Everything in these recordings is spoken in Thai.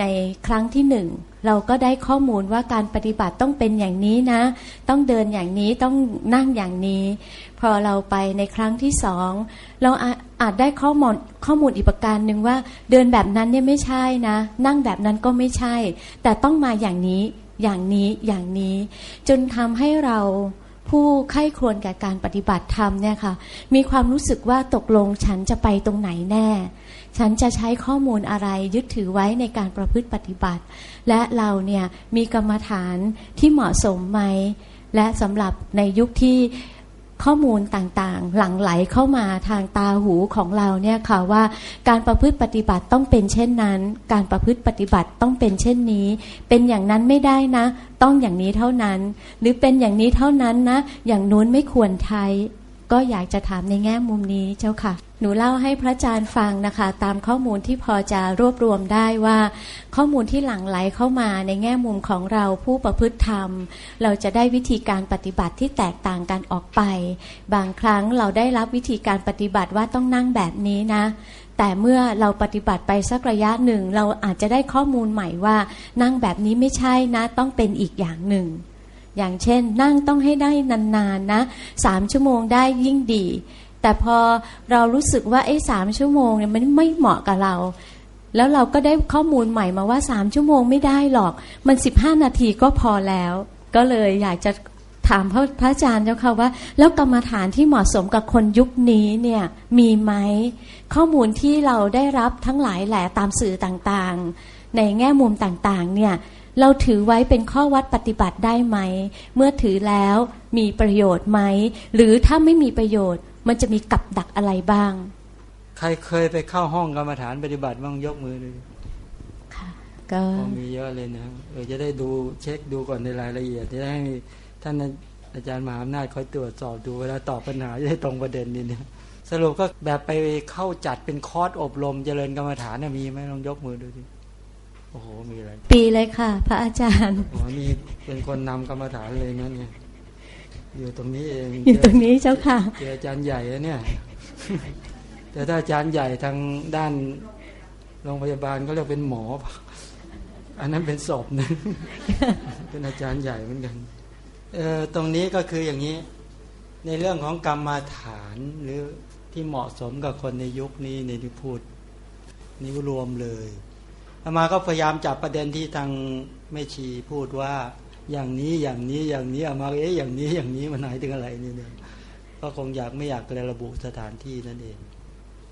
ในครั้งที่หนึ่งเราก็ได้ข้อมูลว่าการปฏิบัติต้องเป็นอย่างนี้นะ ต้องเดินอย่างนี้ต้องนั่งอย่างนี้ พอเราไปในครั้งที่สองเราอาจได้ข้อมูลข้อมูลอีกประการหนึ่งว่า เดินแบบนั้นเนี่ยไม่ใช่นะ นั่งแบบนั้นก็ไม่ใช่ แต่ต้องมาอย่างนี้อย่างนี้อย่างนี้ จนทำให้เราผู้ไข้ควรแก่การปฏิบัติธรรมเนี่ยค่ะมีความรู้สึกว่าตกลงฉันจะไปตรงไหนแน่ ฉันจะใช้ข้อมูลอะไรยึดถือไว้ในการประพฤติปฏิบัติ และเราเนี่ยมีกรรมฐานที่เหมาะสมไหม และสำหรับในยุคที่ข้อมูลต่างๆ หลั่งไหลเข้ามาทางตาหูของเราเนี่ยค่ะว่าการประพฤติปฏิบัติต้องเป็นเช่นนั้น การประพฤติปฏิบัติต้องเป็นเช่นนี้ เป็นอย่างนั้นไม่ได้นะ ต้องอย่างนี้เท่านั้น หรือเป็นอย่างนี้เท่านั้นนะ อย่างนู้นไม่ควรใช้ก็อยากจะถามในแง่มุมนี้เจ้าค่ะ หนูเล่าให้พระอาจารย์ฟังนะคะ ตามข้อมูลที่พอจะรวบรวมได้ว่า ข้อมูลที่หลั่งไหลเข้ามาในแง่มุมของเราผู้ประพฤติธรรม เราจะได้วิธีการปฏิบัติที่แตกต่างกันออกไป บางครั้งเราได้รับวิธีการปฏิบัติว่าต้องนั่งแบบนี้นะ แต่เมื่อเราปฏิบัติไปสักระยะหนึ่ง เราอาจจะได้ข้อมูลใหม่ว่า นั่งแบบนี้ไม่ใช่นะ ต้องเป็นอีกอย่างหนึ่งอย่างเช่น นั่งต้องให้ได้นานๆนะสามชั่วโมงได้ยิ่งดี แต่พอเรารู้สึกว่าไอ้สามชั่วโมงเนี่ยมันไม่เหมาะกับเรา แล้วเราก็ได้ข้อมูลใหม่มาว่าสามชั่วโมงไม่ได้หรอก มันสิบห้านาทีก็พอแล้ว ก็เลยอยากจะถามพระพระอาจารย์เจ้าค่ะว่า แล้วกรรมฐานที่เหมาะสมกับคนยุคนี้เนี่ยมีไหมข้อมูลที่เราได้รับทั้งหลายแหละตามสื่อต่างๆ ในแง่มุมต่างๆเนี่ยเราถือไว้เป็นข้อวัดปฏิบัติได้ไหม เมื่อถือแล้วมีประโยชน์ไหม หรือถ้าไม่มีประโยชน์ มันจะมีกับดักอะไรบ้าง ใครเคยไปเข้าห้องกรรมฐานปฏิบัติบ้างยกมือเลยค่ะก็มีเยอะเลยนะเออจะได้ดูเช็คดูก่อนในรายละเอียดจะได้ให้ท่านอาจารย์มหาอำนาจคอยตรวจสอบดูเวลาตอบปัญหาจะได้ตรงประเด็นนี่เนี่ยสรุปก็แบบไปเข้าจัดเป็นคอร์สอบรมเจริญกรรมฐานเนี่ยมีไหมลองยกมือดูดิโอ้โหมีอะไรปีเลยค่ะ พระอาจารย์อ๋อนี่เป็นคนนำกรรมฐานเลยนั่นเนี่ย อยู่ตรงนี้เองอยู่ตรงนี้เจ้าค่ะเจออาจารย์ใหญ่แล้วเนี่ย แต่ถ้าอาจารย์ใหญ่ทางด้านโรงพยาบาลก็เรียกเป็นหมอ อันนั้นเป็นศพนะเป็นอาจารย์ใหญ่เหมือนกันเออตรงนี้ก็คืออย่างนี้ ในเรื่องของกรรมฐานหรือที่เหมาะสมกับคนในยุคนี้ในที่พูดนี้รวมเลยอามาก็พยายามจับประเด็นที่ทางแม่ชีพูดว่า อย่างนี้อย่างนี้อย่างนี้อามาเอ๊ะอย่างนี้อย่างนี้มันหมายถึงอะไรนี่เนี่ยก็คงอยากไม่อยากระบุสถานที่นั่นเอง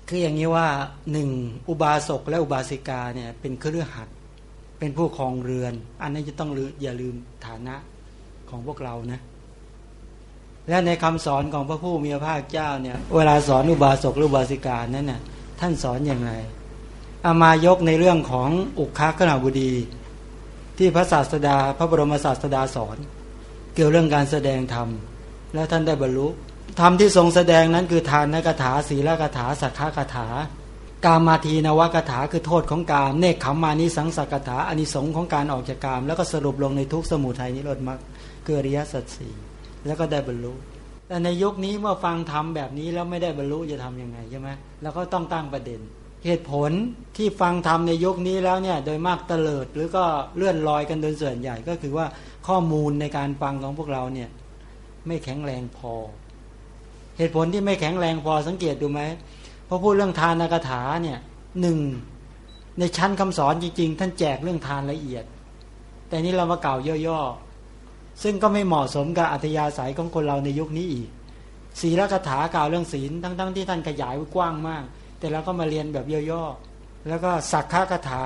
คืออย่างนี้ว่าหนึ่งอุบาสกและอุบาสิกาเนี่ยเป็นเครือขัดเป็นผู้ครองเรือน อันนี้จะต้องอย่าลืมฐานะของพวกเรานะ และในคำสอนของพระผู้มีพระภาคเจ้าเนี่ย เวลาสอนอุบาสกหรืออุบาสิกานั้นน่ะท่านสอนอย่างไรอามายกในเรื่องของอุคาขณาบุดี ที่พระศาสดา พระบรมศาสดาสอน เกี่ยวเรื่องการแสดงธรรม แล้วท่านได้บรรลุธรรมที่ทรงแสดงนั้นคือทานนกถาศีลกถาสักขากถากามาทีนวกถาคือโทษของกาม เนคขมมานิสังสักถาอานิสงของการออกจากกาม แล้วก็สรุปลงในทุกสมุทัยนิโรธมรรคเกิริยสัจสี่แล้วก็ได้บรรลุแต่ในยุคนี้เมื่อฟังธรรมแบบนี้แล้วไม่ได้บรรลุจะทํำยังไงใช่ไหมแล้วก็ต้องตั้งประเด็น เหตุผลที่ฟังธรรมในยุคนี้แล้วเนี่ยโดยมากเตลิดหรือก็เลื่อนลอยกันโดยส่วนใหญ่ก็คือว่าข้อมูลในการฟังของพวกเราเนี่ยไม่แข็งแรงพอ เหตุผลที่ไม่แข็งแรงพอสังเกตดูไหมพอพูดเรื่องทานกถาเนี่ยหนึ่งในชั้นคำสอนจริง ๆ ท่านแจกเรื่องทานละเอียด แต่นี้เรามาเก่าย่อๆซึ่งก็ไม่เหมาะสมกับอัธยาศัยของคนเราในยุคนี้อีกศีลกถากล่าวเรื่องศีลทั้งๆที่ท่านขยายกว้างมาก แต่เราก็มาเรียนแบบย่อๆแล้วก็สักขะคาถา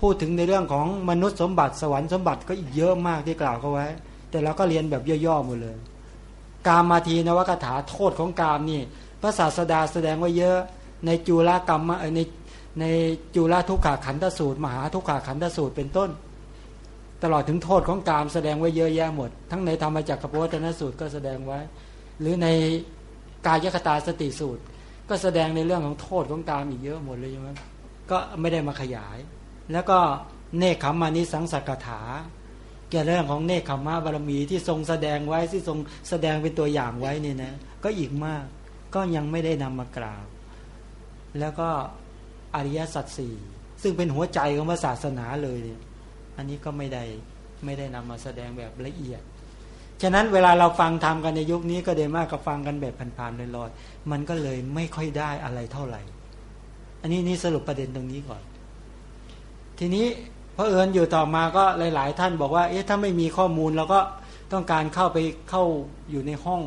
พูดถึงในเรื่องของมนุษย์สมบัติสวรรค์สมบัติก็อีกเยอะมากที่กล่าวเขาไว้ แต่เราก็เรียนแบบย่อๆหมดเลย กามาทีนวคาถาโทษของกามนี่พระศาสดาแสดงไว้เยอะในจุลกรรมในในจุลทุกขาขันธสูตร มหาทุกขาขันธสูตรเป็นต้น ตลอดถึงโทษของกามแสดงไว้เยอะแยะหมด ทั้งในธรรมจักรพวัฒนสูตรก็แสดงไว้ หรือในกายคตาสติสูตร ก็แสดงในเรื่องของโทษของกามอีกเยอะหมดเลยใช่ไหมก็ไม่ได้มาขยาย แล้วก็เนคขมานิสังสักถาเกี่ยวเรื่องของเนคขมาบารมีที่ทรงแสดงไว้ที่ทรงแสดงเป็นตัวอย่างไว้นี่นะ ก็อีกมากก็ยังไม่ได้นำมากล่าว แล้วก็อริยสัจสี่ซึ่งเป็นหัวใจของศาสนาเลยเนี่ยอันนี้ก็ไม่ได้ไม่ได้นำมาแสดงแบบละเอียด ฉะนั้นเวลาเราฟังทำกันในยุคนี้ก็เดมากกับฟังกันแบบผ่านๆลอยๆมันก็เลยไม่ค่อยได้อะไรเท่าไหร่ อันนี้นี่สรุปประเด็นตรงนี้ก่อน ทีนี้พระเอิญอยู่ต่อมาก็หลาย ๆ ท่านบอกว่า เอ๊ะถ้าไม่มีข้อมูลเราก็ต้องการเข้าไปเข้าอยู่ในห้อง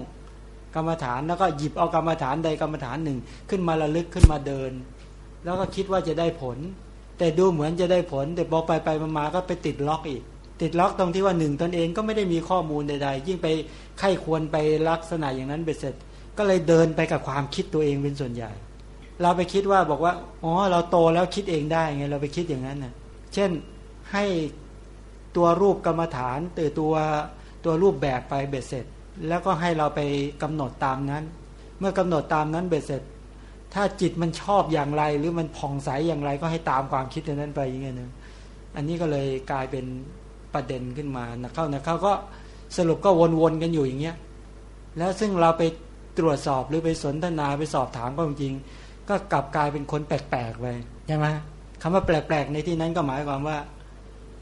กรรมฐานแล้วก็หยิบเอากรรมฐานใดกรรมฐานหนึ่ง ขึ้นมาระลึกขึ้นมาเดิน แล้วก็คิดว่าจะได้ผล แต่ดูเหมือนจะได้ผล แต่พอไปไปมาก็ไปติดล็อกอีก ติดล็อกตรงที่ว่าหนึ่งตนเองก็ไม่ได้มีข้อมูลใด ๆ ยิ่งไปไข้ควรไปลักษณะอย่างนั้นเบ็ดเสร็จ ก็เลยเดินไปกับความคิดตัวเองเป็นส่วนใหญ่ เราไปคิดว่าบอกว่าอ๋อเราโตแล้วคิดเองได้ไงเราไปคิดอย่างนั้นน่ะเช่นให้ตัวรูปกรรมฐานตือตัวตัวรูปแบบไปเบ็ดเสร็จ แล้วก็ให้เราไปกำหนดตามนั้น เมื่อกำหนดตามนั้นเบ็ดเสร็จ ถ้าจิตมันชอบอย่างไรหรือมันผ่องใสอย่างไรก็ให้ตามความคิดนั้นไปอย่างเงี้ยนะอันนี้ก็เลยกลายเป็น ประเด็นขึ้นมานะเข้านะเข้าก็สรุปก็วนๆกันอยู่อย่างเงี้ยแล้วซึ่งเราไปตรวจสอบหรือไปสนทนาไปสอบถามก็จริง ก็กลับกลายเป็นคนแปลกๆไปใช่ไหมคำว่าแปลกๆในที่นั้นก็หมายความว่า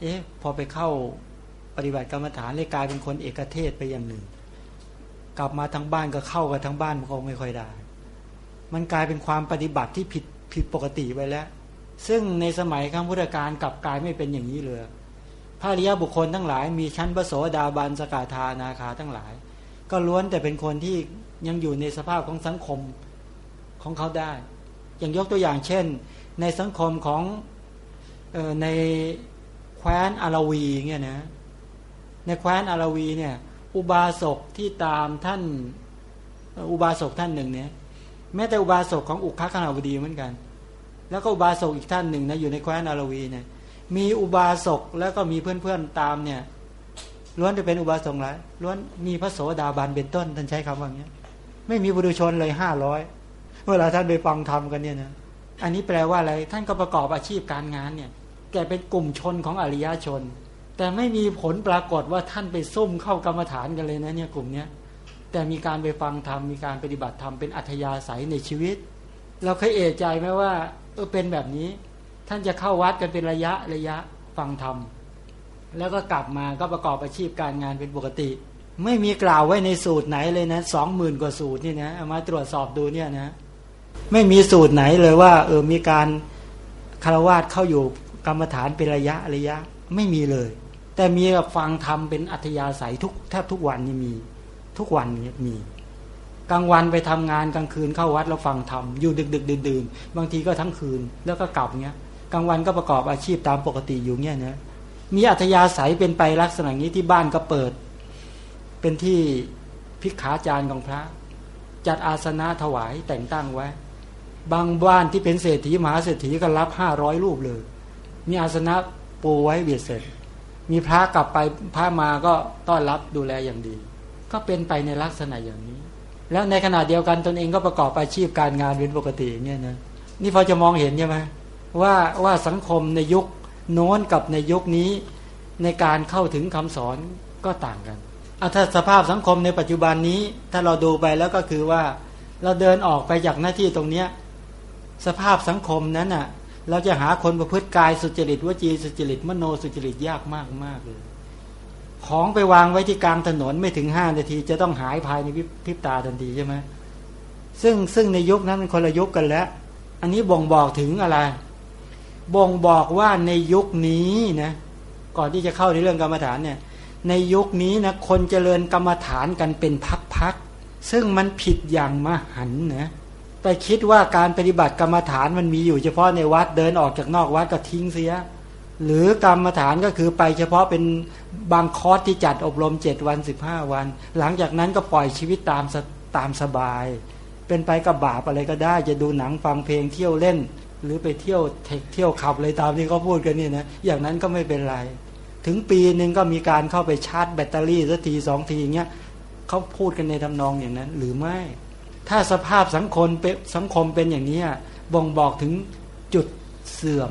เอ๊ะพอไปเข้าปฏิบัติกรรมฐานเลยกลายเป็นคนเอกเทศไปอย่างหนึ่ง กลับมาทั้งบ้านก็เข้ากับทั้งบ้านมันก็ไม่ค่อยได้ มันกลายเป็นความปฏิบัติที่ผิดผิดปกติไปแล้ว ซึ่งในสมัยครั้งพุทธกาลกลับกลายไม่เป็นอย่างนี้เลย พระริยบุคคลทั้งหลาย มีชั้นพระโสดาบันสกาธานาคาทั้งหลาย ก็ล้วนแต่เป็นคนที่ยังอยู่ในสภาพของสังคมของเขาได้ อย่างยกตัวอย่างเช่น ในสังคมของออในแคว้นอาราวีเงี้ยนะในแคว้นอาราวีเนี่ยอุบาสกที่ตามท่านอุบาสกท่านหนึ่งเนี่ยแม้แต่อุบาสกของอุคคขณาวดีเหมือนกัน แล้วก็อุบาสกอีกท่านหนึ่งนะอยู่ในแคว้นอาราวีเนี่ย มีอุบาสกแล้วก็มีเพื่อนๆตามเนี่ยล้วนจะเป็นอุบาสกหลายล้วนมีพระโสดาบันเป็นต้นท่านใช้คำว่าอย่างนี้ไม่มีบุรุชนเลยห้าร้อยเวลาท่านไปฟังธรรมกันเนี่ยนะอันนี้แปลว่าอะไรท่านก็ประกอบอาชีพการงานเนี่ย แกเป็นกลุ่มชนของอริยชน แต่ไม่มีผลปรากฏว่าท่านไปซุ่มเข้ากรรมฐานกันเลยนะเนี่ยกลุ่มเนี้ยแต่มีการไปฟังธรรมมีการปฏิบัติธรรมเป็นอัธยาศัยในชีวิต เราเคยเอะใจไหมว่าเออเป็นแบบนี้ ท่านจะเข้าวัดกันเป็นระยะระยะฟังธรรม แล้วก็กลับมาก็ประกอบอาชีพการงานเป็นปกติ ไม่มีกล่าวไว้ในสูตรไหนเลยนะสองหมื่นกว่าสูตรนี่นะเอามาตรวจสอบดูเนี่ยนะไม่มีสูตรไหนเลยว่า เออมีการคารวาสเข้าอยู่กรรมฐานเป็นระยะระยะ ไม่มีเลย แต่มีฟังธรรมเป็นอัธยาศัยทุกแทบทุกวันนี่มี ทุกวันนี้มีกลางวันไปทำงานกลางคืนเข้าวัดแล้วฟังธรรมอยู่ดึกดึกดื่นดื่นบางทีก็ทั้งคืนแล้วก็กลับเงี้ย กลางวันก็ประกอบอาชีพตามปกติอยู่เงี้ยนะมีอัธยาศัยเป็นไปลักษณะนี้ที่บ้านก็เปิด เป็นที่พิกขาจารย์ของพระ จัดอาสนะถวายแต่งตั้งไว้ บางบ้านที่เป็นเศรษฐีมหาเศรษฐีก็รับห้าร้อยรูปเลย มีอาสนะปูไว้เบียดเสร็จ มีพระกลับไปพระมาก็ต้อนรับดูแลอย่างดี ก็เป็นไปในลักษณะอย่างนี้ แล้วในขณะเดียวกันตนเองก็ประกอบอาชีพการงานเป็นปกติเนี่ยนะนี่พอจะมองเห็นใช่ไหม ว่าว่าสังคมในยุคโน้นกับในยุคนี้ในการเข้าถึงคำสอนก็ต่างกันเอาถ้าสภาพสังคมในปัจจุบันนี้ ถ้าเราดูไปแล้วก็คือว่า เราเดินออกไปจากหน้าที่ตรงเนี้ยสภาพสังคมนั้นอะ เราจะหาคนประพฤติกายสุจริตวจีสุจริตมโนสุจริตยากมากมากเลย ของไปวางไว้ที่กลางถนนไม่ถึงห้านาที จะต้องหายภายในพริบตาทันทีใช่ไหมซึ่งซึ่งในยุคนั้นเป็นคนละยุคกันแล้ว อันนี้บ่งบอกถึงอะไร บ่งบอกว่าในยุคนี้นะก่อนที่จะเข้าในเรื่องกรรมฐานเนี่ย ในยุคนี้นะคนเจริญกรรมฐานกันเป็นพักๆซึ่งมันผิดอย่างมหันนะไปคิดว่าการปฏิบัติกรรมฐานมันมีอยู่เฉพาะในวัดเดินออกจากนอกวัดก็ทิ้งเสีย หรือกรรมฐานก็คือไปเฉพาะเป็นบางคอร์สที่จัดอบรมเจ็ดวันสิบห้าวัน หลังจากนั้นก็ปล่อยชีวิตตามตามสบาย เป็นไปกับบาปอะไรก็ได้ จะดูหนังฟังเพลงเที่ยวเล่น หรือไปเที่ยวเทคเที่ยวผับเลยตามที่เขาพูดกันนี่นะอย่างนั้นก็ไม่เป็นไร ถึงปีหนึ่งก็มีการเข้าไปชาร์จแบตเตอรี่สักทีสองทีอย่างเงี้ยเขาพูดกันในทำนองอย่างนั้น หรือไม่ ถ้าสภาพสังคมเป็นสังคมเป็นอย่างนี้บ่งบอกถึงจุดเสื่อม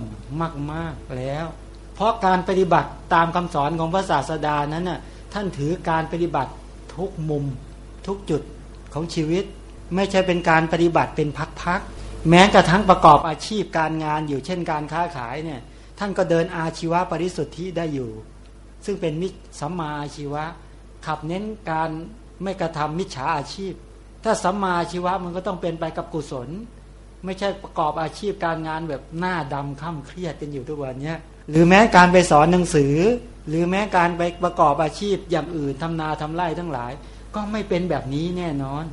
มาก ๆแล้ว เพราะการปฏิบัติตามคำสอนของพระศาสดานั้นน่ะท่านถือการปฏิบัติทุกมุมทุกจุดของชีวิต ไม่ใช่เป็นการปฏิบัติเป็นพักๆ แม้กระทั่งประกอบอาชีพการงานอยู่เช่นการค้าขายเนี่ยท่านก็เดินอาชีวะปริสุทธิ์ได้อยู่ ซึ่งเป็นมิสัมมาอาชีวะ ขับเน้นการไม่กระทำมิจฉาอาชีพ ถ้าสัมมาอาชีวะมันก็ต้องเป็นไปกับกุศล ไม่ใช่ประกอบอาชีพการงานแบบหน้าดำค่ำเครียดกันอยู่ทุกวันเนี้ยหรือแม้การไปสอนหนังสือ หรือแม้การไปประกอบอาชีพอย่างอื่นทำนาทำไร่ทั้งหลาย ก็ไม่เป็นแบบนี้แน่นอน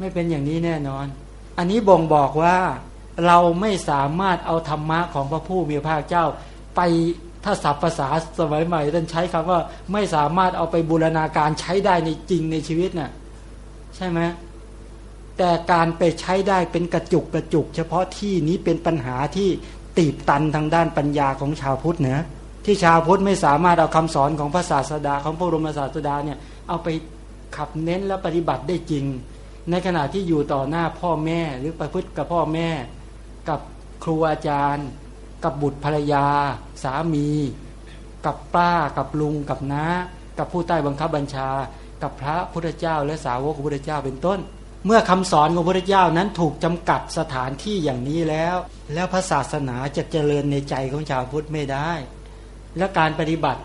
ไม่เป็นอย่างนี้แน่นอน อันนี้บ่งบอกว่าเราไม่สามารถเอาธรรมะของพระผู้มีพระเจ้า ไปถ้าศัพท์ภาษาสมัยใหม่ท่านใช้คำว่าไม่สามารถเอาไปบูรณาการใช้ได้ในจริงในชีวิตน่ะใช่ไหมแต่การไปใช้ได้เป็นกระจุกกระจุก เฉพาะที่นี้เป็นปัญหาที่ตีบตันทางด้านปัญญาของชาวพุทธเนะที่ชาวพุทธไม่สามารถเอาคำสอนของพระศาสดาของพระบรมศาสดาเนี่ยเอาไปขับเน้นและปฏิบัติได้จริง ในขณะที่อยู่ต่อหน้าพ่อแม่หรือประพฤติกับพ่อแม่ กับครูอาจารย์ กับบุตรภรรยา สามี กับป้า กับลุง กับน้า กับผู้ใต้บังคับบัญชา กับพระพุทธเจ้า และสาวกของพระพุทธเจ้าเป็นต้น เมื่อคำสอนของพระพุทธเจ้านั้นถูกจำกัดสถานที่อย่างนี้แล้ว แล้วพระศาสนาจะเจริญในใจของชาวพุทธไม่ได้ และการปฏิบัติ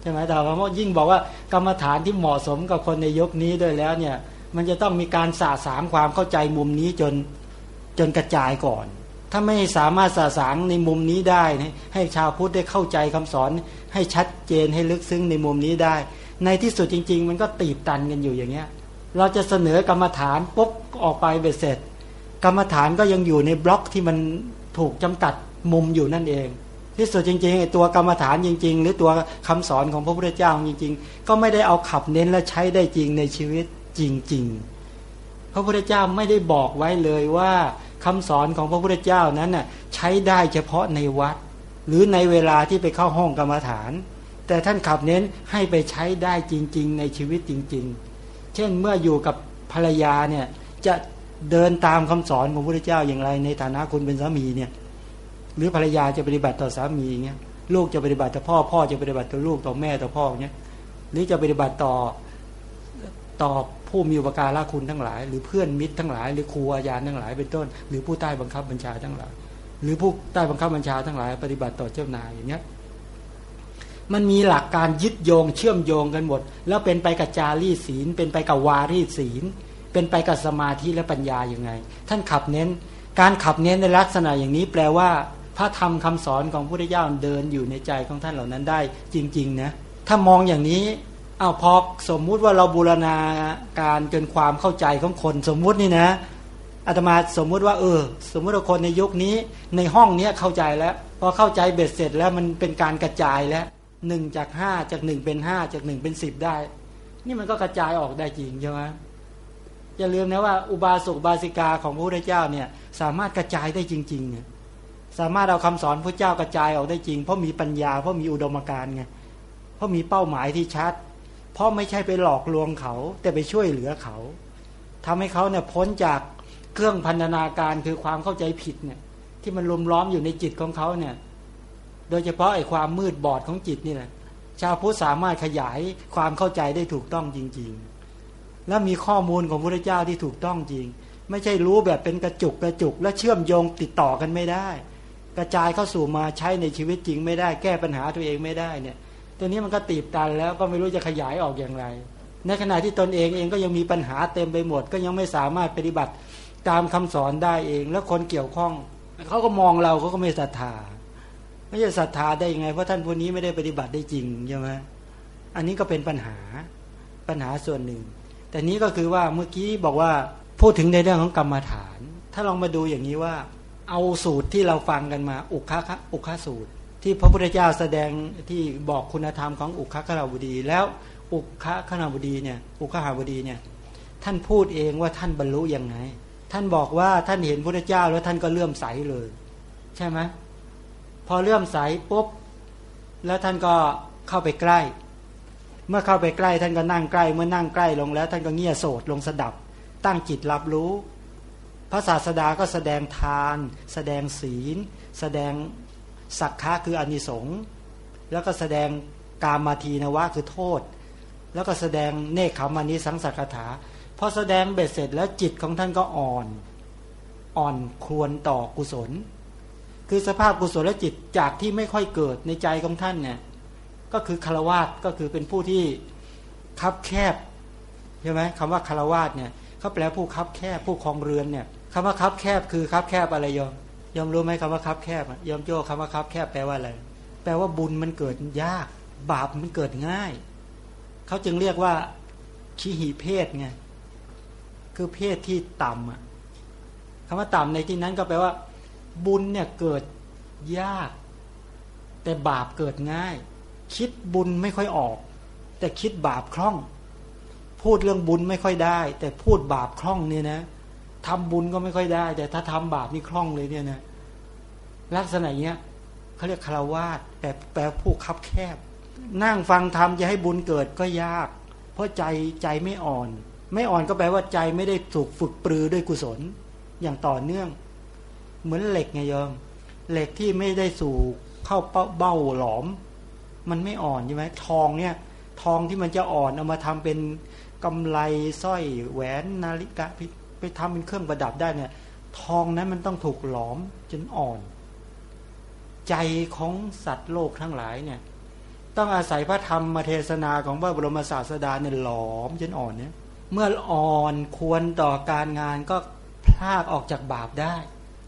ใช่ไหมแต่ว่ายิ่งบอกว่ากรรมฐานที่เหมาะสมกับคนในยุคนี้ด้วยแล้วเนี่ย มันจะต้องมีการสาสางความเข้าใจมุมนี้จนจนกระจายก่อน ถ้าไม่สามารถสาสางในมุมนี้ได้ให้ชาวพุทธได้เข้าใจคำสอน ให้ชัดเจนให้ลึกซึ้งในมุมนี้ได้ ในที่สุดจริง ๆ มันก็ตีบตันกันอยู่อย่างเงี้ย เราจะเสนอกรรมฐานปุ๊บออกไปเบ็ดเสร็จ กรรมฐานก็ยังอยู่ในบล็อกที่มันถูกจำกัดมุมอยู่นั่นเอง ที่สุดจริงๆตัวกรรมฐานจริง ๆ หรือตัวคำสอนของพระพุทธเจ้าจริง ๆ ก็ไม่ได้เอาขับเน้นและใช้ได้จริงในชีวิต จริง ๆ พระพุทธเจ้าไม่ได้บอกไว้เลยว่าคำสอนของพระพุทธเจ้านั้นน่ะใช้ได้เฉพาะในวัด หรือในเวลาที่ไปเข้าห้องกรรมฐาน แต่ท่านขับเน้นให้ไปใช้ได้จริง ๆ ในชีวิตจริง ๆ เช่นเมื่ออยู่กับภรรยาเนี่ยจะเดินตามคำสอนของพระพุทธเจ้าอย่างไร ในฐานะคุณเป็นสามีเนี่ยหรือภรรยาจะปฏิบัติต่อสามีอย่างเงี้ยลูกจะปฏิบัติต่อพ่อ พ่อจะปฏิบัติต่อลูกต่อแม่ต่อพ่อเงี้ยหรือจะปฏิบัติต่อต่อ ผู้มีอุปการะคุณทั้งหลาย หรือเพื่อนมิตรทั้งหลาย หรือครูอาจารย์ทั้งหลายเป็นต้น หรือผู้ใต้บังคับบัญชาทั้งหลาย หรือผู้ใต้บังคับบัญชาทั้งหลาย ปฏิบัติต่อเจ้านายอย่างเงี้ยมันมีหลักการยึดโยงเชื่อมโยงกันหมด แล้วเป็นไปกับจารีศีล เป็นไปกับวารีศีล เป็นไปกับสมาธิและปัญญาอย่างไง ท่านขับเน้น การขับเน้นในลักษณะอย่างนี้แปลว่า พระธรรมคำสอนของพระพุทธเจ้าเดินอยู่ในใจของท่านเหล่านั้นได้จริง ๆ นะ ถ้ามองอย่างนี้ เอาพอสมมุติว่าเราบูรณาการจนความเข้าใจของคน สมมุตินี่นะอาตมาสมมุติว่าเออ สมมุติว่าคนในยุคนี้ในห้องนี้เข้าใจแล้วพอเข้าใจเบ็ดเสร็จแล้วมันเป็นการกระจายแล้วหนึ่งจากห้าจากหนึ่งเป็นห้าจากหนึ่งเป็นสิบได้ นี่มันก็กระจายออกได้จริงใช่ไหมอย่าลืมนะว่าอุบาสกบาสิกาของพระพุทธเจ้าเนี่ยสามารถกระจายได้จริงๆเนี่ยสามารถเอาคำสอนพระเจ้ากระจายออกได้จริง เพราะมีปัญญาเพราะมีอุดมการณ์ไงเพราะมีเป้าหมายที่ชัด เพราะไม่ใช่ไปหลอกลวงเขา แต่ไปช่วยเหลือเขาทำให้เขาเนี่ยพ้นจากเครื่องพันธนาการคือความเข้าใจผิดเนี่ย ที่มันลุมล้อมอยู่ในจิตของเขาเนี่ย โดยเฉพาะไอ้ความมืดบอดของจิตนี่แหละชาวพุทธสามารถขยายความเข้าใจได้ถูกต้องจริง ๆ และมีข้อมูลของพระเจ้าที่ถูกต้องจริง ไม่ใช่รู้แบบเป็นกระจุกกระจุก และเชื่อมโยงติดต่อกันไม่ได้ กระจายเข้าสู่มาใช้ในชีวิตจริงไม่ได้ แก้ปัญหาตัวเองไม่ได้เนี่ย ตัวนี้มันก็ตีบตันแล้วก็ไม่รู้จะขยายออกอย่างไร ในขณะที่ตนเองเองก็ยังมีปัญหาเต็มไปหมด ก็ยังไม่สามารถปฏิบัติตามคำสอนได้เอง แล้วคนเกี่ยวข้องเขาก็มองเราเขาก็ไม่ศรัทธาไม่ใช่ศรัทธาได้ยังไง เพราะท่านผู้นี้ไม่ได้ปฏิบัติได้จริงใช่ไหมอันนี้ก็เป็นปัญหาปัญหาส่วนหนึ่ง แต่นี้ก็คือว่าเมื่อกี้บอกว่าพูดถึงในเรื่องของกรรมฐาน ถ้าลองมาดูอย่างนี้ว่า เอาสูตรที่เราฟังกันมา อุคคะอุคสูตร ที่พระพุทธเจ้าแสดงที่บอกคุณธรรมของอุคขราบดีแล้วอุคขราบดีเนี่ยอุคหาบดีเนี่ยท่านพูดเองว่าท่านบรรลุยังไง ท่านบอกว่าท่านเห็นพระเจ้าแล้วท่านก็เลื่อมใสเลย ใช่ไหมพอเลื่อมใสปุ๊บแล้วท่านก็เข้าไปใกล้ เมื่อเข้าไปใกล้ท่านก็นั่งใกล้ เมื่อนั่งใกล้ลงแล้ว ท่านก็เงี่ยโสดลงสดับ ตั้งจิตรับรู้ พระศาสดาก็แสดงทาน แสดงศีล แสดง สักขะคืออนิสงส์แล้วก็แสดงกามาทีนวะคือโทษ แล้วก็แสดงเนคขมานิสังสักถาพอแสดงเบ็ดเสร็จแล้วจิตของท่านก็อ่อน อ่อนควรต่อกุศล คือสภาพกุศลจิตจากที่ไม่ค่อยเกิดในใจของท่านเนี่ยก็คือคารวาสก็คือเป็นผู้ที่คับแคบใช่ไหมคำว่าคารวาสเนี่ยเขาแปลผู้คับแคบผู้คลองเรือนเนี่ยคำว่าคับแคบคือคับแคบอะไรยอม ยอมรู้ไหมคำว่าคับแคบยอมโจ้คำว่าคับแคบแปลว่าอะไร แปลว่าบุญมันเกิดยาก บาปมันเกิดง่าย เขาจึงเรียกว่าขีหีเพศไงคือเพศที่ต่ำอะคำว่าต่ำในที่นั้นก็แปลว่า บุญเนี่ยเกิดยาก แต่บาปเกิดง่าย คิดบุญไม่ค่อยออก แต่คิดบาปคล่อง พูดเรื่องบุญไม่ค่อยได้ แต่พูดบาปคล่องเนี่ยนะ ทำบุญก็ไม่ค่อยได้ แต่ถ้าทำบาปนี่คล่องเลยเนี่ยนะลักษณะเนี้ยเขาเรียกคารวาสแต่แปลผู้คับแคบ นั่งฟังธรรมจะให้บุญเกิดก็ยาก เพราะใจใจไม่อ่อน ไม่อ่อนก็แปลว่าใจไม่ได้ถูกฝึกปรือด้วยกุศล อย่างต่อเนื่อง เหมือนเหล็กไงโยมเหล็กที่ไม่ได้สู่เข้าเบ้าหลอม มันไม่อ่อนใช่ไหมทองเนี่ย ทองที่มันจะอ่อนเอามาทำเป็นกำไลสร้อยแหวนนาฬิกา ไปทำเป็นเครื่องประดับได้เนี่ย ทองนั้นมันต้องถูกหลอมจนอ่อน ใจของสัตว์โลกทั้งหลายเนี่ย ต้องอาศัยพระธรรมมาเทศนาของพระบรมศาสดาเนี่ยหลอมจนอ่อนเนี่ย เมื่ออ่อนควรต่อการงานก็พลากออกจากบาปได้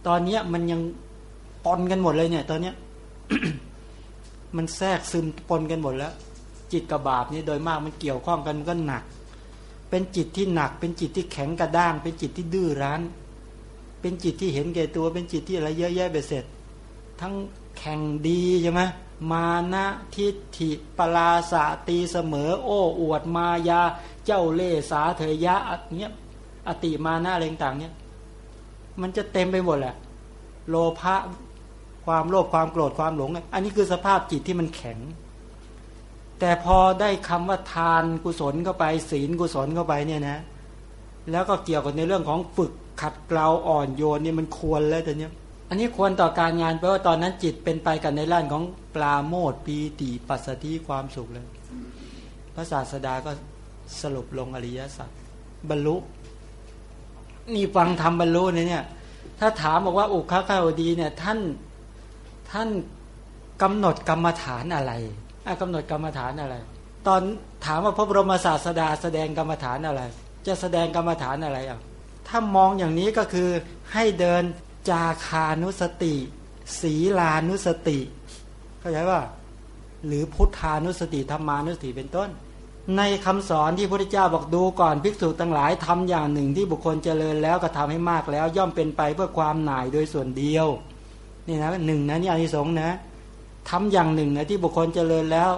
ตอนเนี้ยมันยังปนกันหมดเลยเนี่ย ตอนเนี้ยมันแทรกซึมปนกันหมดแล้ว จิตกับบาปนี่โดยมากมันเกี่ยวข้องกันมันก็หนัก เป็นจิตที่หนัก เป็นจิตที่แข็งกระด้าง เป็นจิตที่ดื้อรั้น เป็นจิตที่เห็นแก่ตัว เป็นจิตที่อะไรเยอะแยะไปเสร็จ ทั้งแข่งดีใช่ไหมมานะทิฏฐิปลาสาตีเสมอ โอ้อวดมายา เจ้าเล่สาเถยะเนี้ยอติมานะอะไรต่างเนี้ยมันจะเต็มไปหมดแหละ โลภะความโลภความโกรธความหลง อันนี้คือสภาพจิตที่มันแข็ง แต่พอได้คำว่าทานกุศลเข้าไป ศีลกุศลเข้าไปเนี่ยนะ แล้วก็เกี่ยวกับในเรื่องของฝึกขัดเกลาอ่อนโยนนี่มันควรแล้วแต่เนี้ยอันนี้ควรต่อการงานเพราะว่าตอนนั้นจิตเป็นไปกันในร่านของปลาโมดปีติปัสสติความสุขเลย พระศาสดาก็สรุปลงอริยสัจบรรลุนี่ฟังทำบรรลุเนี่ย ถ้าถามบอกว่าอุคาคาวดีเนี่ยท่านท่านกำหนดกรรมฐานอะไร กำหนดกรรมฐานอะไร ตอนถามว่าพระบรมศาสดาแสดงกรรมฐานอะไร จะแสดงกรรมฐานอะไรอะถ้ามองอย่างนี้ก็คือให้เดินจาคานุสติ ศีลานุสติ เข้าใจว่า หรือพุทธานุสติธรรมานุสติเป็นต้น ในคำสอนที่พระพุทธเจ้าบอกดูก่อนภิกษุทั้งหลายทำอย่างหนึ่งที่บุคคลเจริญแล้วก็ทำให้มากแล้ว ย่อมเป็นไปเพื่อความหน่ายโดยส่วนเดียว นี่นะหนึ่งนะนี่อานิสงส์นะ ทำอย่างหนึ่งนะที่บุคคลเจริญแล้ว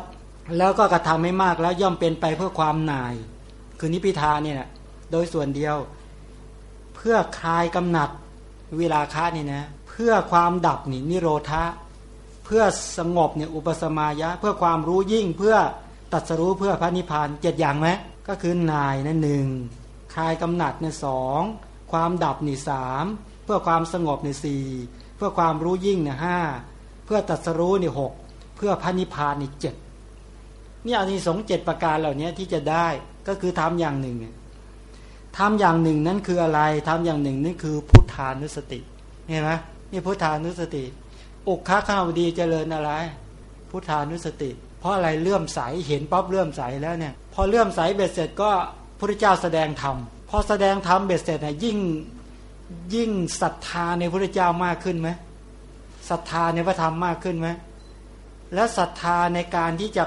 แล้วก็กระทำให้มากแล้วย่อมเป็นไปเพื่อความหน่าย คือนิพิทาเนี่ยนะโดยส่วนเดียว เพื่อคลายกำหนัดเวลาคะนี่นะเพื่อความดับนี่นิโรธะเพื่อสงบเนี่ยอุปสมายะ เพื่อความรู้ยิ่งเพื่อตัดสรู้เพื่อพระนิพพานเจ็ดอย่างไหมก็คือนายนะหนึ่งคลายกำหนัดเนี่ยสองความดับนี่สามเพื่อความสงบเนี่ยสี่เพื่อความรู้ยิ่งเนี่ยห้า เพื่อตัดสรู้นี่หกเพื่อพระนิพพานนี่เจ็ดนี่อานิสงส์เจ็ดประการเหล่านี้ที่จะได้ก็คือทำอย่างหนึ่งทำอย่างหนึ่งนั้นคืออะไรทำอย่างหนึ่งนั่นคือพุทธานุสติเห็นไหมนี่พุทธานุสติอกค้าข้าวดีเจริญอะไร พุทธานุสติ เพราะอะไรเลื่อมใสเห็นป๊อบเลื่อมใสแล้วเนี่ย พอเลื่อมใสเบ็ดเสร็จก็พระเจ้าแสดงธรรมพอแสดงธรรมเบ็ดเสร็จเนี่ยยิ่งยิ่งศรัทธาในพระเจ้ามากขึ้นไหม ศรัทธาในพระธรรมมากขึ้นไหมและศรัทธาในการที่จะ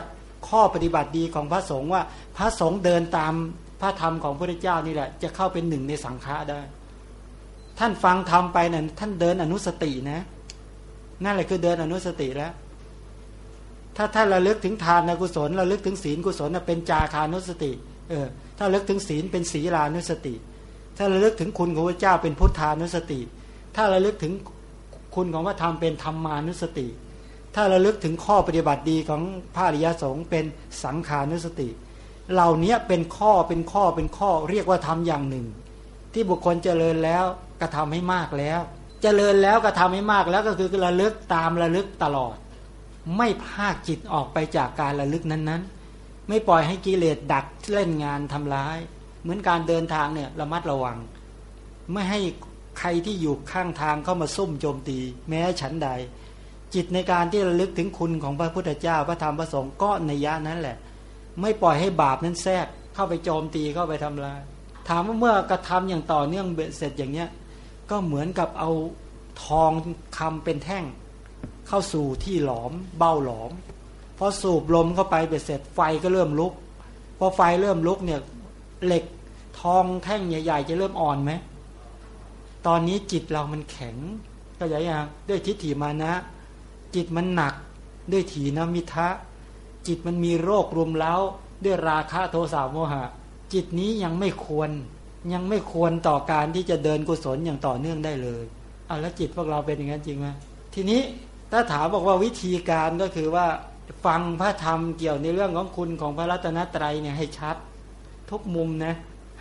ข้อปฏิบัติดีของพระสงฆ์ว่า พระสงฆ์เดินตามพระธรรมของพระเจ้านี่แหละ จะเข้าเป็นหนึ่งในสังฆะได้ ท่านฟังธรรมไปนั่นท่านเดินอนุสตินะ นั่นแหละคือเดินอนุสติแล้ว ถ้าท่านระลึกถึงทานกุศลระลึกถึงศีลกุศลเป็นจาคานุสติเออถ้าระลึกถึงศีลเป็นศีลานุสติ ถ้าระลึกถึงคุณของพระเจ้าเป็นพุทธานุสติ ถ้าระลึกถึง คุณของพระธรรมเป็นธรรมานุสติ ถ้าระลึกถึงข้อปฏิบัติดีของพระอริยสงฆ์เป็นสังขานุสติ เหล่านี้เป็นข้อเป็นข้อเป็นข้อเรียกว่าทำอย่างหนึ่ง ที่บุคคลเจริญแล้วกระทาให้มากแล้ว เจริญแล้วกระทาให้มากแล้วก็คือระลึกตามระลึกตลอด ไม่พากจิตออกไปจากการระลึกนั้นๆ ไม่ปล่อยให้กิเลสดักเล่นงานทำร้าย เหมือนการเดินทางเนี่ยระมัดระวัง ไม่ให้ ใครที่อยู่ข้างทางเข้ามาซุ่มโจมตี แม้ฉันใด จิตในการที่ระลึกถึงคุณของพระพุทธเจ้าพระธรรมพระสงฆ์ก็ในยะนั้นแหละ ไม่ปล่อยให้บาปนั้นแทรกเข้าไปโจมตีเข้าไปทำลาย ถามว่าเมื่อกระทำอย่างต่อเนื่องเสร็จอย่างเนี้ยก็เหมือนกับเอาทองคำเป็นแท่ง เข้าสู่ที่หลอมเบ้าหลอมพอสูบลมเข้าไปเบ็ดเสร็จไฟก็เริ่มลุกพอไฟเริ่มลุกเนี่ยเหล็กทองแท่งใหญ่ ๆ จะเริ่มอ่อนไหม ตอนนี้จิตเรามันแข็งก็อย่างยังด้วยทิฏฐิมานะ จิตมันหนัก ด้วยถีนมิทะ จิตมันมีโรครุมเล้า ด้วยราคะโทสะโมหะ จิตนี้ยังไม่ควร ยังไม่ควรต่อการที่จะเดินกุศลอย่างต่อเนื่องได้เลยอะแล้วจิตพวกเราเป็นอย่างนั้นจริงไหมทีนี้ถ้าถามบอกว่าวิธีการก็คือว่าฟังพระธรรมเกี่ยวในเรื่องของคุณของพระรัตนตรัยเนี่ยให้ชัด ทุกมุมนะ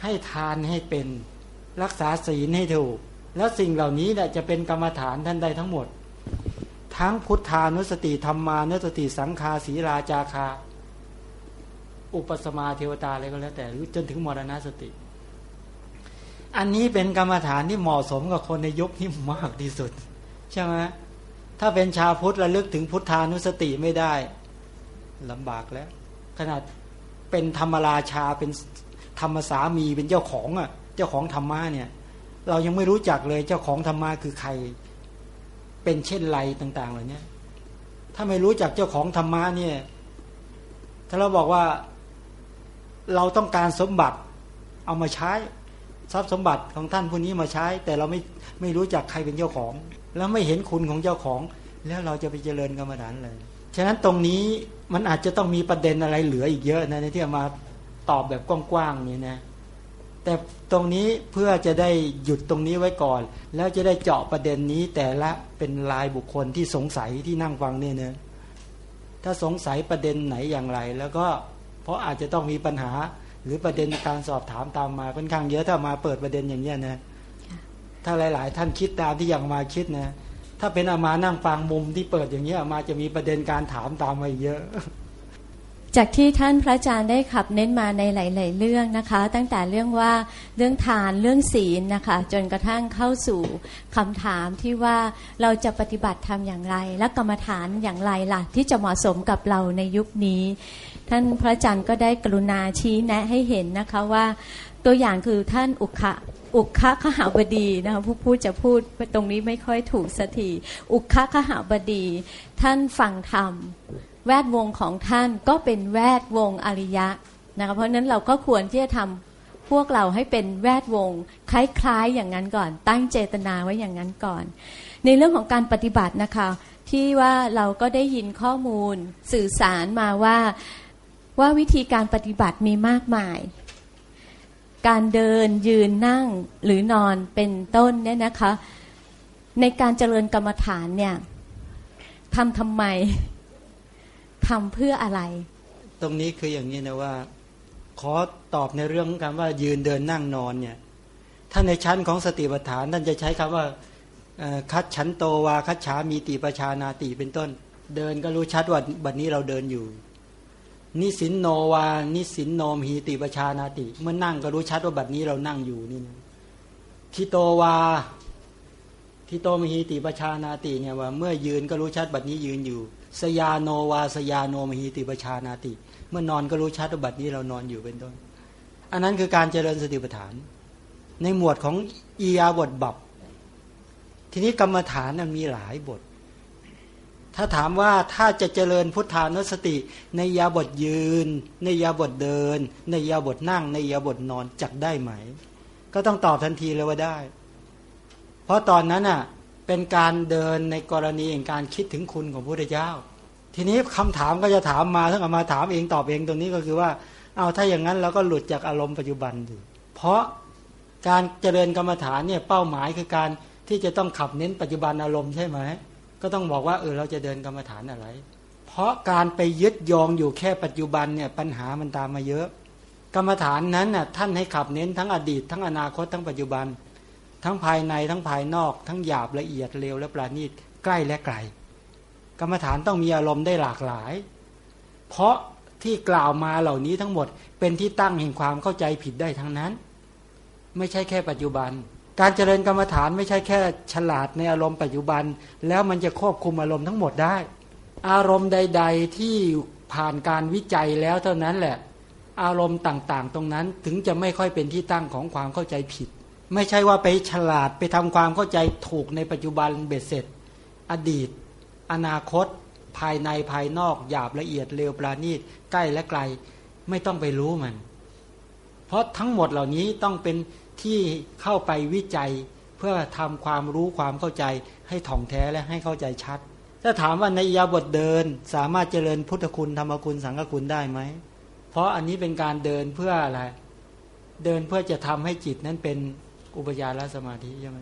ให้ทานให้เป็น รักษาศีลให้ถูก แล้วสิ่งเหล่านี้เนี่ยจะเป็นกรรมฐานท่านใดทั้งหมด ทั้งพุทธานุสติธรรมานุสติสังคาศีราจาคา อุปสมาเทวตาอะไรก็แล้วแต่หรือจนถึงมรณสติ อันนี้เป็นกรรมฐานที่เหมาะสมกับคนในยุคนี้มากที่สุดใช่ไหมถ้าเป็นชาวพุทธระลึกถึงพุทธานุสติไม่ได้ลำบากแล้ว ขนาดเป็นธรรมราชาเป็นธรรมสามีเป็นเจ้าของอะ เจ้าของธรรมะเนี่ย เรายังไม่รู้จักเลยเจ้าของธรรมะคือใคร เป็นเช่นไรต่างๆเหล่านี้ถ้าไม่รู้จักเจ้าของธรรมะเนี่ย ถ้าเราบอกว่าเราต้องการสมบัติเอามาใช้ทรัพย์สมบัติของท่านผู้นี้มาใช้ แต่เราไม่ไม่รู้จักใครเป็นเจ้าของ แล้วไม่เห็นคุณของเจ้าของ แล้วเราจะไปเจริญกรรมฐานเลยฉะนั้นตรงนี้มันอาจจะต้องมีประเด็นอะไรเหลืออีกเยอะนะที่มาตอบแบบกว้างๆนี่นะ แต่ตรงนี้เพื่อจะได้หยุดตรงนี้ไว้ก่อน แล้วจะได้เจาะประเด็นนี้แต่ละเป็นรายบุคคลที่สงสัยที่นั่งฟังเนี่ยเนะถ้าสงสัยประเด็นไหนอย่างไร แล้วก็เพราะอาจจะต้องมีปัญหา หรือประเด็นการสอบถามตามมาค่อนข้างเยอะถ้ามาเปิดประเด็นอย่างนี้นะถ้าหลาย ๆ ท่านคิดตามที่อย่างมาคิดนะถ้าเป็นอามานั่งฟังมุมที่เปิดอย่างนี้อามาจะมีประเด็นการถามตามมาเยอะ จากที่ท่านพระอาจารย์ได้ขับเน้นมาในหลาย ๆ เรื่องนะคะ ตั้งแต่เรื่องว่าเรื่องทานเรื่องศีลนะคะ จนกระทั่งเข้าสู่คำถามที่ว่าเราจะปฏิบัติทำอย่างไร และกรรมฐานอย่างไรล่ะที่จะเหมาะสมกับเราในยุคนี้ ท่านพระอาจารย์ก็ได้กรุณาชี้แนะให้เห็นนะคะว่า ตัวอย่างคือท่านอุคะอุคะขหาบดีนะคะผู้พูดจะพูดตรงนี้ไม่ค่อยถูกสักทีอุคะขหาบดี ท่านฟังธรรม แวดวงของท่านก็เป็นแวดวงอริยะนะคะเพราะนั้นเราก็ควรที่จะทำพวกเราให้เป็นแวดวง คล้ายๆอย่างนั้นก่อน ตั้งเจตนาไว้อย่างนั้นก่อน ในเรื่องของการปฏิบัตินะคะที่ว่าเราก็ได้ยินข้อมูลสื่อสารมาว่าว่าวิธีการปฏิบัติมีมากมาย การเดินยืนนั่งหรือนอนเป็นต้นเนี่ยนะคะ ในการเจริญกรรมฐานเนี่ยทำทำไม ทำเพื่ออะไร ตรงนี้คืออย่างนี้นะว่า ขอตอบในเรื่องคำว่ายืนเดินนั่งนอนเนี่ยถ้าในชั้นของสติปัฏฐานท่านจะใช้คำว่าคัดชั้นโตวาคัดฉามีติประชานาติเป็นต้น เดินก็รู้ชัดว่าบัดนี้เราเดินอยู่ นิสินโนวานิสินโนมหีติประชานาติ เมื่อนั่งก็รู้ชัดว่าบัดนี้เรานั่งอยู่นี่นะทิโตวาทิโตมหีติประชานาติเนี่ยว่า เมื่อยืนก็รู้ชัดบัดนี้ยืนอยู่ สยาโนวาสยาโนมหีติปชานาติ เมื่อนอนก็รู้ชัดว่าบัดนี้เรานอนอยู่เป็นต้น อันนั้นคือการเจริญสติปัฏฐาน ในหมวดของอียาบทบับ ทีนี้กรรมฐานนั้นมีหลายบท ถ้าถามว่าถ้าจะเจริญพุทธานุสติ ในยาบทยืน ในยาบทเดิน ในยาบทนั่ง ในยาบทนอนจักได้ไหม ก็ต้องตอบทันทีเลยว่าได้ เพราะตอนนั้นอะ เป็นการเดินในกรณีอย่างการคิดถึงคุณของพระพุทธเจ้า ทีนี้คำถามก็จะถามมาทั้งมาถามเองตอบเองตรงนี้ก็คือว่าเอาถ้าอย่างนั้นเราก็หลุดจากอารมณ์ปัจจุบันดูเพราะการเจริญกรรมฐานเนี่ยเป้าหมายคือการที่จะต้องขับเน้นปัจจุบันอารมณ์ใช่ไหมก็ต้องบอกว่าเออเราจะเดินกรรมฐานอะไร เพราะการไปยึดยองอยู่แค่ปัจจุบันเนี่ยปัญหามันตามมาเยอะ กรรมฐานนั้นน่ะท่านให้ขับเน้นทั้งอดีต ทั้งอนาคตทั้งปัจจุบัน ทั้งภายในทั้งภายนอก ทั้งหยาบละเอียดเร็วและปราณีตใกล้และไกล กรรมฐานต้องมีอารมณ์ได้หลากหลาย เพราะที่กล่าวมาเหล่านี้ทั้งหมดเป็นที่ตั้งแห่งความเข้าใจผิดได้ทั้งนั้น ไม่ใช่แค่ปัจจุบัน การเจริญกรรมฐานไม่ใช่แค่ฉลาดในอารมณ์ปัจจุบัน แล้วมันจะควบคุมอารมณ์ทั้งหมดได้ อารมณ์ใด ๆ ที่ผ่านการวิจัยแล้วเท่านั้นแหละ อารมณ์ต่างๆ ตรงนั้นถึงจะไม่ค่อยเป็นที่ตั้งของความเข้าใจผิด ไม่ใช่ว่าไปฉลาดไปทำความเข้าใจถูกในปัจจุบันเบ็ดเสร็จ อดีต อนาคต ภายในภายนอก หยาบละเอียดเร็วปราณีตใกล้และไกล ไม่ต้องไปรู้มัน เพราะทั้งหมดเหล่านี้ต้องเป็นที่เข้าไปวิจัยเพื่อทำความรู้ความเข้าใจให้ถ่องแท้และให้เข้าใจชัด ถ้าถามว่าในยาบทเดินสามารถเจริญพุทธคุณธรรมคุณสังฆคุณได้ไหม เพราะอันนี้เป็นการเดินเพื่ออะไร เดินเพื่อจะทำให้จิตนั้นเป็น อุปยารสมาธิใช่ไหม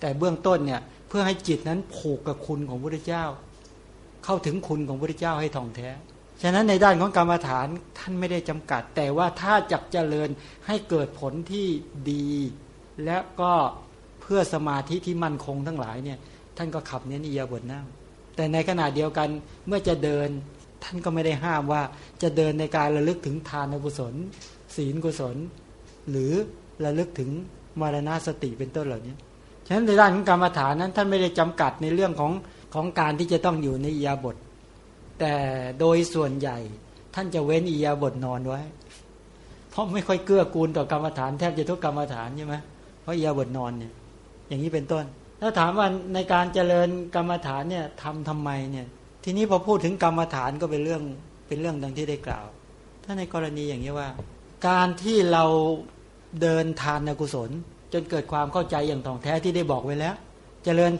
แต่เบื้องต้นเนี่ยเพื่อให้จิตนั้นผูกกับคุณของพระพุทธเจ้า เข้าถึงคุณของพระพุทธเจ้าให้ท่องแท้ ฉะนั้นในด้านของกรรมฐานท่านไม่ได้จำกัด แต่ว่าถ้าจักเจริญให้เกิดผลที่ดี และก็เพื่อสมาธิที่มั่นคงทั้งหลายเนี่ยท่านก็ขับเน้นอียาบทนั่งแต่ในขณะเดียวกันเมื่อจะเดินท่านก็ไม่ได้ห้ามว่าจะเดินในการระลึกถึงทานกุศล ศีลกุศล หรือระลึกถึง มรณาสติเป็นต้นเหล่านี้ฉะนั้นในด้านของกรรมฐานนั้น ท่านไม่ได้จำกัดในเรื่องของของการที่จะต้องอยู่ในอียาบท แต่โดยส่วนใหญ่ท่านจะเว้นอียาบทนอนไว้ เพราะไม่ค่อยเกื้อกูลต่อกรรมฐานแทบจะทุกกรรมฐานใช่ไหมเพราะอียาบทนอนเนี่ย อย่างนี้เป็นต้น ถ้าถามว่าในการเจริญกรรมฐานเนี่ยทำทำไมเนี่ย ทีนี้พอพูดถึงกรรมฐานก็เป็นเรื่องเป็นเรื่องดังที่ได้กล่าว ถ้าในกรณีอย่างนี้ว่า การที่เรา เดินทานกุศล จนเกิดความเข้าใจอย่างถ่องแท้ที่ได้บอกไว้แล้วเจริญ